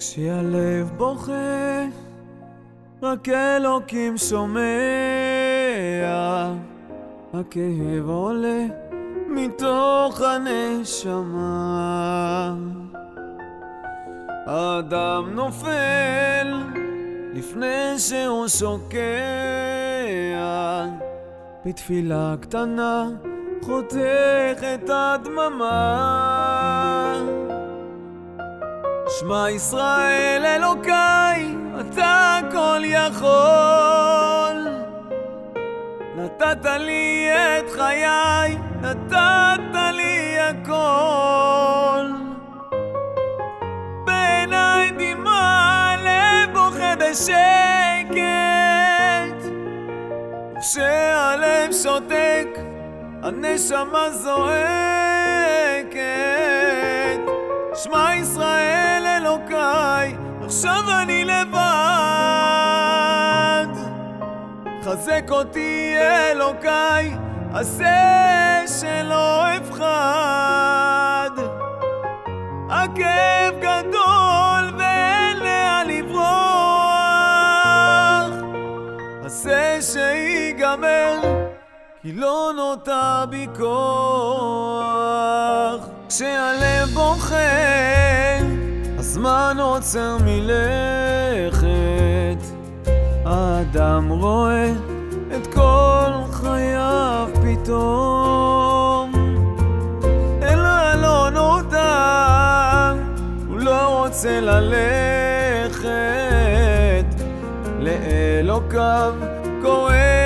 כשהלב בוכה, רק אלוקים שומע. הכאב עולה מתוך הנשמה. האדם נופל לפני שהוא שוקע, בתפילה קטנה חותך את הדממה. שמע ישראל אלוקיי, אתה כל יכול. נתת לי את חיי, נתת לי הכל. בעיניי דמעה, לב בוכה בשקט. כשהלב שותק, הנשמה זועקת. שמע ישראל עכשיו אני לבד. חזק אותי אלוקיי, עשה שלא אפחד. הכאב גדול ואין לאן לברוח. עשה שיגמר, כי לא נותר בי כוח. כשהלב בוכה, הזמן עוצר מלכת. האדם רואה את כל חייו פתאום. אל הלא נודע, הוא לא רוצה ללכת. לאלוקיו קורא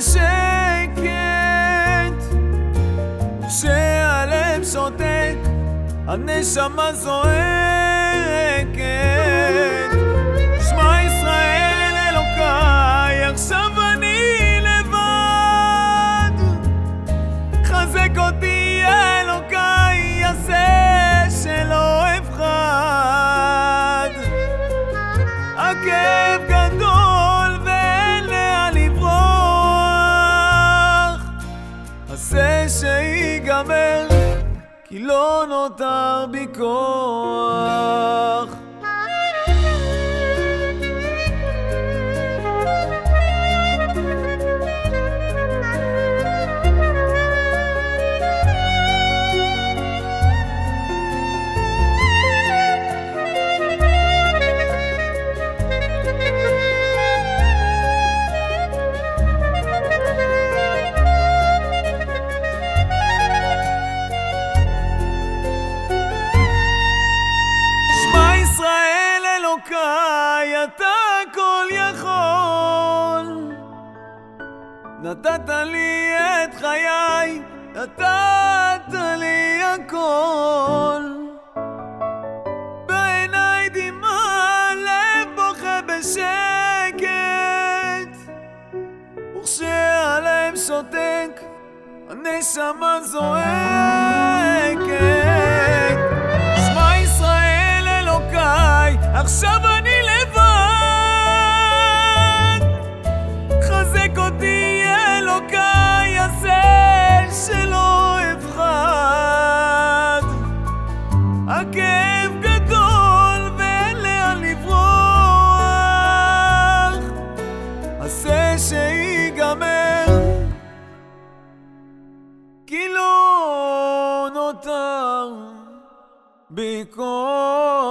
בשקט. כשהלב שותק, הנשמה זועקת. שמע ישראל אלוקיי, עכשיו כי לא נותר בי כוח. אלוקיי, אתה כל יכול. נתת לי את חיי, נתת לי הכל. בעיניי דמעה, לב בוכה בשקט. וכשהלב שותק, הנשמה זועקת. بكون